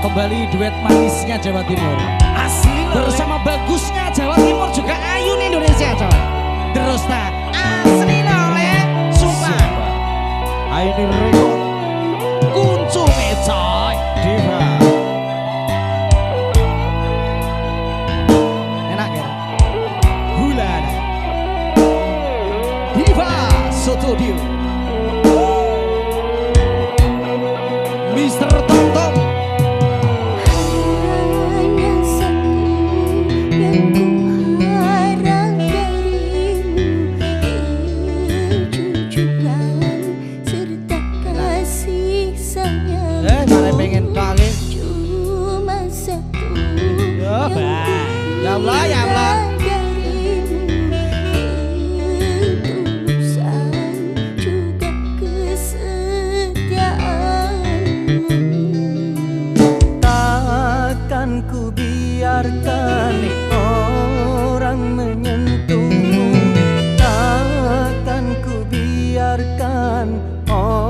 kembali duet manisnya Jawa Timur. Asli bersama bagusnya Jawa Timur juga ayun Allah, ya Allah. Takkan ku biarkan orang Takkan ku biarkan orang